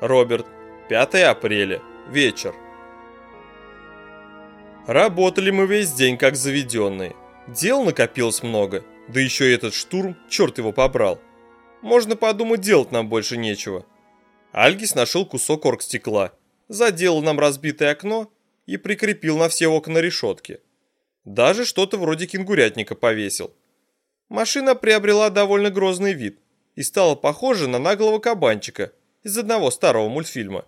Роберт. 5 апреля. Вечер. Работали мы весь день как заведенные. Дел накопилось много, да еще и этот штурм, черт его побрал. Можно подумать, делать нам больше нечего. Альгис нашел кусок оргстекла, заделал нам разбитое окно и прикрепил на все окна решетки. Даже что-то вроде кенгурятника повесил. Машина приобрела довольно грозный вид и стала похожа на наглого кабанчика из одного старого мультфильма.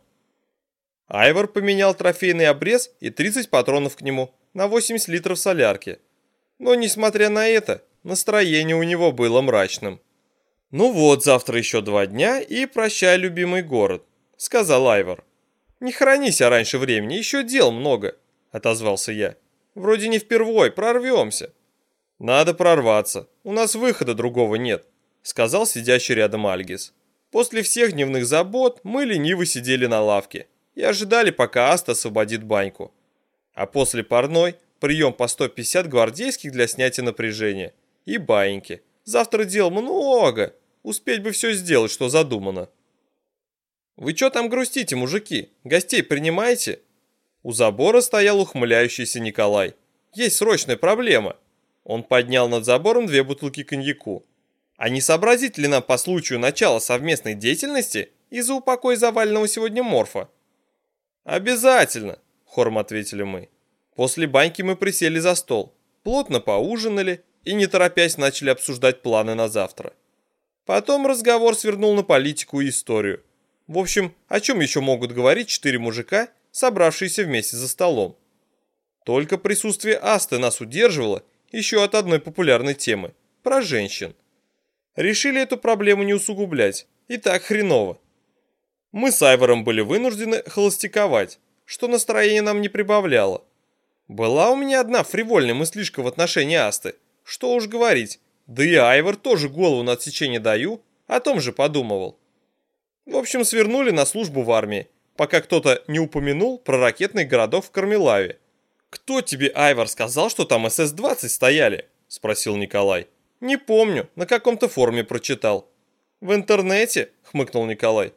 Айвор поменял трофейный обрез и 30 патронов к нему на 80 литров солярки. Но, несмотря на это, настроение у него было мрачным. «Ну вот, завтра еще два дня и прощай, любимый город», — сказал Айвор. «Не хранись раньше времени, еще дел много», — отозвался я. «Вроде не впервой, прорвемся». «Надо прорваться, у нас выхода другого нет», — сказал сидящий рядом Альгис. После всех дневных забот мы лениво сидели на лавке и ожидали, пока Аст освободит баньку. А после парной прием по 150 гвардейских для снятия напряжения и баиньки. Завтра дел много, успеть бы все сделать, что задумано. «Вы что там грустите, мужики? Гостей принимаете?» У забора стоял ухмыляющийся Николай. «Есть срочная проблема». Он поднял над забором две бутылки коньяку. «А не сообразить ли нам по случаю начала совместной деятельности из-за упокой заваленного сегодня морфа?» «Обязательно!» – хором ответили мы. После баньки мы присели за стол, плотно поужинали и, не торопясь, начали обсуждать планы на завтра. Потом разговор свернул на политику и историю. В общем, о чем еще могут говорить четыре мужика, собравшиеся вместе за столом? Только присутствие Асты нас удерживало еще от одной популярной темы – про женщин. Решили эту проблему не усугублять, и так хреново. Мы с Айвором были вынуждены холостяковать, что настроение нам не прибавляло. Была у меня одна фривольная мыслишка в отношении Асты, что уж говорить, да и Айвор тоже голову на отсечение даю, о том же подумывал. В общем, свернули на службу в армии, пока кто-то не упомянул про ракетный городок в Кармелаве. «Кто тебе, Айвор, сказал, что там СС-20 стояли?» – спросил Николай. «Не помню, на каком-то форуме прочитал». «В интернете?» – хмыкнул Николай.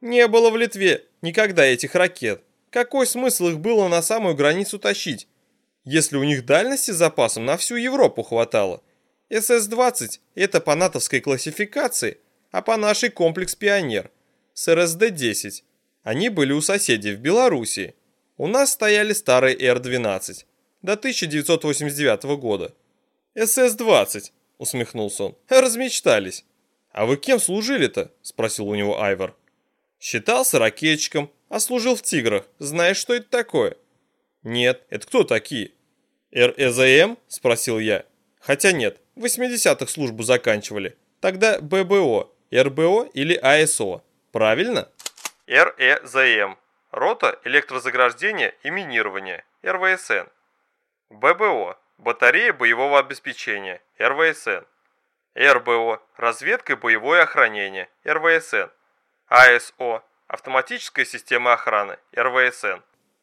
Не было в Литве никогда этих ракет. Какой смысл их было на самую границу тащить, если у них дальности с запасом на всю Европу хватало? СС-20 это по натовской классификации, а по нашей комплекс «Пионер» с РСД-10. Они были у соседей в Белоруссии. У нас стояли старые Р-12 до 1989 года. СС-20, усмехнулся он. Размечтались. А вы кем служили-то? Спросил у него Айвор. Считался ракетчиком, а служил в «Тиграх». Знаешь, что это такое? Нет, это кто такие? РЭЗМ? Спросил я. Хотя нет, в 80-х службу заканчивали. Тогда ББО, РБО или АСО. Правильно? РЭЗМ. Рота электрозаграждения и минирования. РВСН. ББО. Батарея боевого обеспечения. РВСН. РБО. Разведка и боевое охранение. РВСН. АСО. Автоматическая система охраны. РВСН.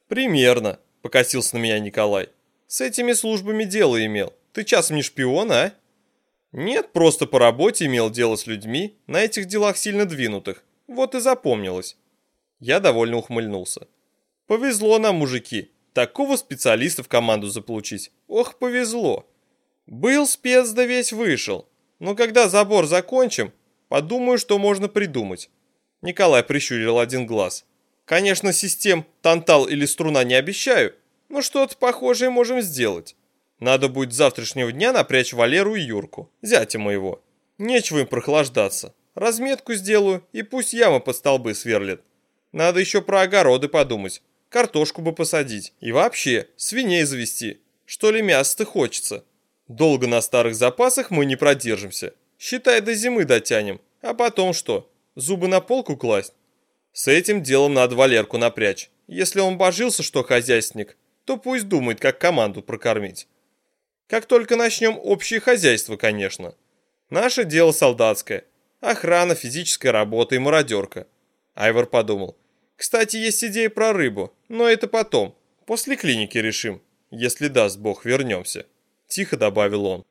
Примерно, покосился на меня Николай. С этими службами дело имел. Ты часом не шпион, а? Нет, просто по работе имел дело с людьми, на этих делах сильно двинутых. Вот и запомнилось. Я довольно ухмыльнулся. Повезло нам, мужики, такого специалиста в команду заполучить. Ох, повезло. Был спец, да весь вышел. Но когда забор закончим, подумаю, что можно придумать. Николай прищурил один глаз. Конечно, систем Тантал или Струна не обещаю, но что-то похожее можем сделать. Надо будет с завтрашнего дня напрячь Валеру и Юрку, зятя моего. Нечего им прохлаждаться. Разметку сделаю, и пусть ямы под столбы сверлят. Надо еще про огороды подумать. Картошку бы посадить. И вообще, свиней завести. Что ли мясо-то хочется. Долго на старых запасах мы не продержимся. Считай, до зимы дотянем. А потом что? Зубы на полку класть? С этим делом надо Валерку напрячь. Если он божился, что хозяйственник, то пусть думает, как команду прокормить. Как только начнем общее хозяйство, конечно. Наше дело солдатское. Охрана, физическая работа и мародерка. Айвор подумал. Кстати, есть идея про рыбу, но это потом. После клиники решим. Если даст бог, вернемся. Тихо добавил он.